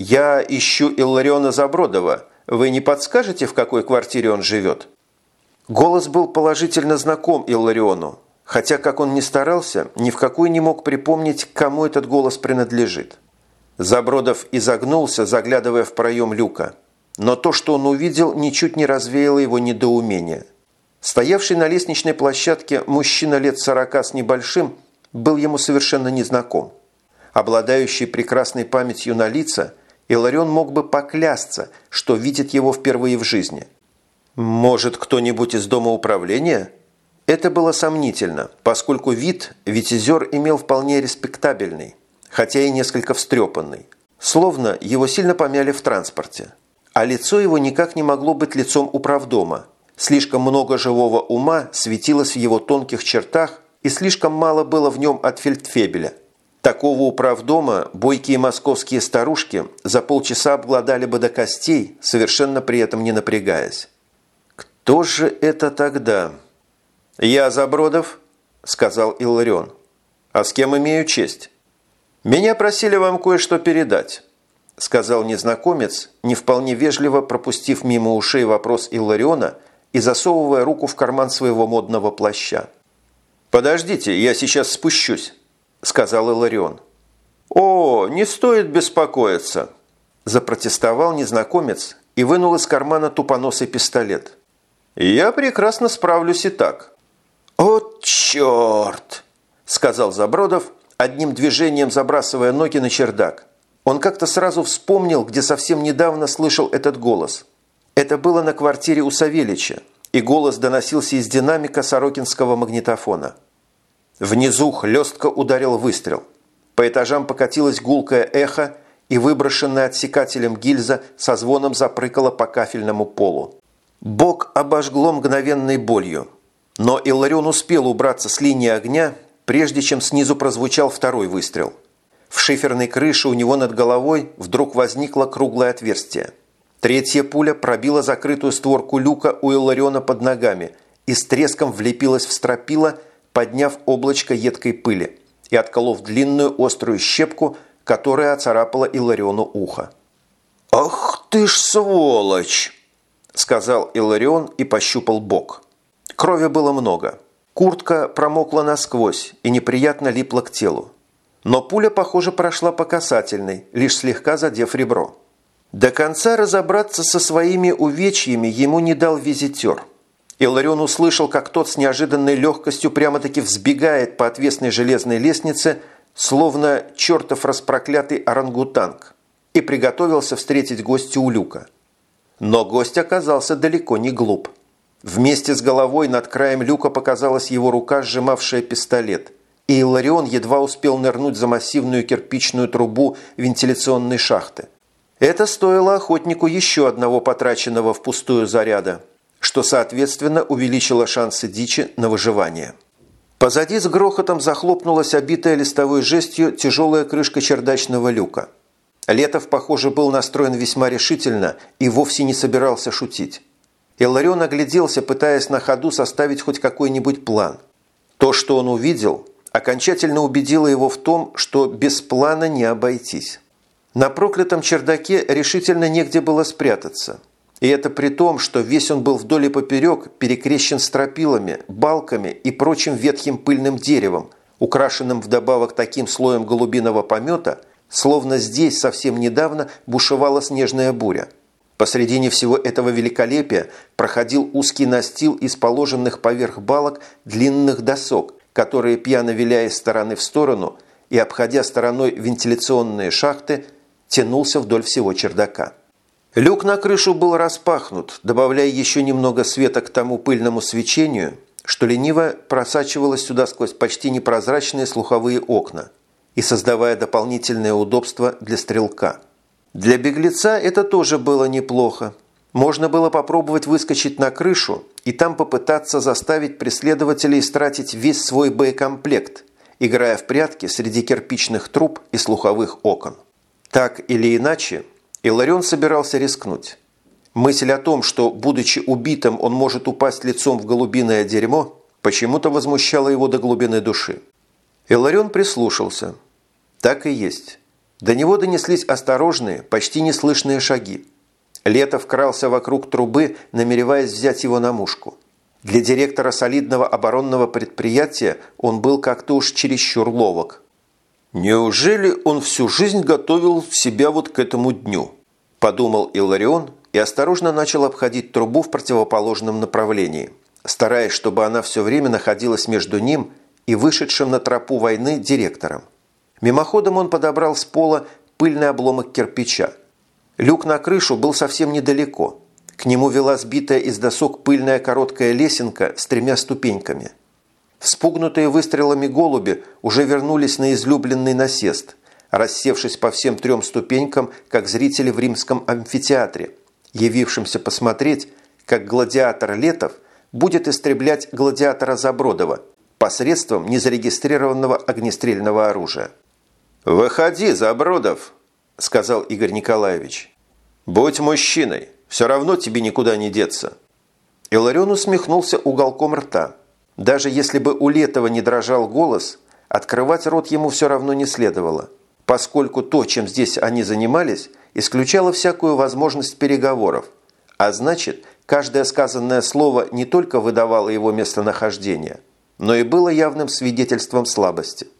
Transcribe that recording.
«Я ищу Иллариона Забродова. Вы не подскажете, в какой квартире он живет?» Голос был положительно знаком Иллариону, хотя, как он ни старался, ни в какой не мог припомнить, кому этот голос принадлежит. Забродов изогнулся, заглядывая в проем люка. Но то, что он увидел, ничуть не развеяло его недоумение. Стоявший на лестничной площадке мужчина лет сорока с небольшим был ему совершенно незнаком. Обладающий прекрасной памятью на лица, Иларион мог бы поклясться, что видит его впервые в жизни – может, кто-нибудь из дома управления? Это было сомнительно, поскольку вид Витязер имел вполне респектабельный, хотя и несколько встрепанный. Словно его сильно помяли в транспорте. А лицо его никак не могло быть лицом управдома. Слишком много живого ума светилось в его тонких чертах, и слишком мало было в нем от фельдфебеля. Такого управдома бойкие московские старушки за полчаса обгладали бы до костей, совершенно при этом не напрягаясь. «Кто же это тогда?» «Я Забродов», – сказал Илларион. «А с кем имею честь?» «Меня просили вам кое-что передать», – сказал незнакомец, не вполне вежливо пропустив мимо ушей вопрос Иллариона и засовывая руку в карман своего модного плаща. «Подождите, я сейчас спущусь», – сказал Илларион. «О, не стоит беспокоиться», – запротестовал незнакомец и вынул из кармана тупоносый пистолет. Я прекрасно справлюсь и так». «О, черт!» – сказал Забродов, одним движением забрасывая ноги на чердак. Он как-то сразу вспомнил, где совсем недавно слышал этот голос. Это было на квартире у Савелича, и голос доносился из динамика сорокинского магнитофона. Внизу хлестко ударил выстрел. По этажам покатилось гулкое эхо, и выброшенная отсекателем гильза со звоном запрыгала по кафельному полу. Бок обожгло мгновенной болью. Но Илларион успел убраться с линии огня, прежде чем снизу прозвучал второй выстрел. В шиферной крыше у него над головой вдруг возникло круглое отверстие. Третья пуля пробила закрытую створку люка у Иллариона под ногами и с треском влепилась в стропила, подняв облачко едкой пыли и отколов длинную острую щепку, которая оцарапала Иллариону ухо. «Ах ты ж сволочь!» сказал Иларион и пощупал бок. Крови было много. Куртка промокла насквозь и неприятно липла к телу. Но пуля, похоже, прошла по касательной, лишь слегка задев ребро. До конца разобраться со своими увечьями ему не дал визитер. Иларион услышал, как тот с неожиданной легкостью прямо-таки взбегает по отвесной железной лестнице, словно чертов распроклятый орангутанг, и приготовился встретить гостя у люка – но гость оказался далеко не глуп. Вместе с головой над краем люка показалась его рука, сжимавшая пистолет. И Иларион едва успел нырнуть за массивную кирпичную трубу вентиляционной шахты. Это стоило охотнику еще одного потраченного впустую заряда, что, соответственно, увеличило шансы дичи на выживание. Позади с грохотом захлопнулась обитая листовой жестью тяжелая крышка чердачного люка – Летов, похоже, был настроен весьма решительно и вовсе не собирался шутить. Илларион огляделся, пытаясь на ходу составить хоть какой-нибудь план. То, что он увидел, окончательно убедило его в том, что без плана не обойтись. На проклятом чердаке решительно негде было спрятаться. И это при том, что весь он был вдоль и поперек перекрещен стропилами, балками и прочим ветхим пыльным деревом, украшенным вдобавок таким слоем голубиного помета – Словно здесь совсем недавно бушевала снежная буря. Посредине всего этого великолепия проходил узкий настил из положенных поверх балок длинных досок, которые, пьяно виляя из стороны в сторону и обходя стороной вентиляционные шахты, тянулся вдоль всего чердака. Люк на крышу был распахнут, добавляя еще немного света к тому пыльному свечению, что лениво просачивалось сюда сквозь почти непрозрачные слуховые окна – и создавая дополнительное удобство для стрелка. Для беглеца это тоже было неплохо. Можно было попробовать выскочить на крышу и там попытаться заставить преследователей истратить весь свой боекомплект, играя в прятки среди кирпичных труб и слуховых окон. Так или иначе, Иларион собирался рискнуть. Мысль о том, что, будучи убитым, он может упасть лицом в голубиное дерьмо, почему-то возмущала его до глубины души. Иларион прислушался – так и есть. До него донеслись осторожные, почти неслышные шаги. Летов крался вокруг трубы, намереваясь взять его на мушку. Для директора солидного оборонного предприятия он был как-то уж чересчур ловок. «Неужели он всю жизнь готовил себя вот к этому дню?» – подумал Иларион и осторожно начал обходить трубу в противоположном направлении, стараясь, чтобы она все время находилась между ним и вышедшим на тропу войны директором. Мимоходом он подобрал с пола пыльный обломок кирпича. Люк на крышу был совсем недалеко. К нему вела сбитая из досок пыльная короткая лесенка с тремя ступеньками. Вспугнутые выстрелами голуби уже вернулись на излюбленный насест, рассевшись по всем трем ступенькам, как зрители в римском амфитеатре, явившимся посмотреть, как гладиатор Летов будет истреблять гладиатора Забродова посредством незарегистрированного огнестрельного оружия. «Выходи, Забродов!» – сказал Игорь Николаевич. «Будь мужчиной, все равно тебе никуда не деться». Иларион усмехнулся уголком рта. Даже если бы у Летова не дрожал голос, открывать рот ему все равно не следовало, поскольку то, чем здесь они занимались, исключало всякую возможность переговоров, а значит, каждое сказанное слово не только выдавало его местонахождение, но и было явным свидетельством слабости –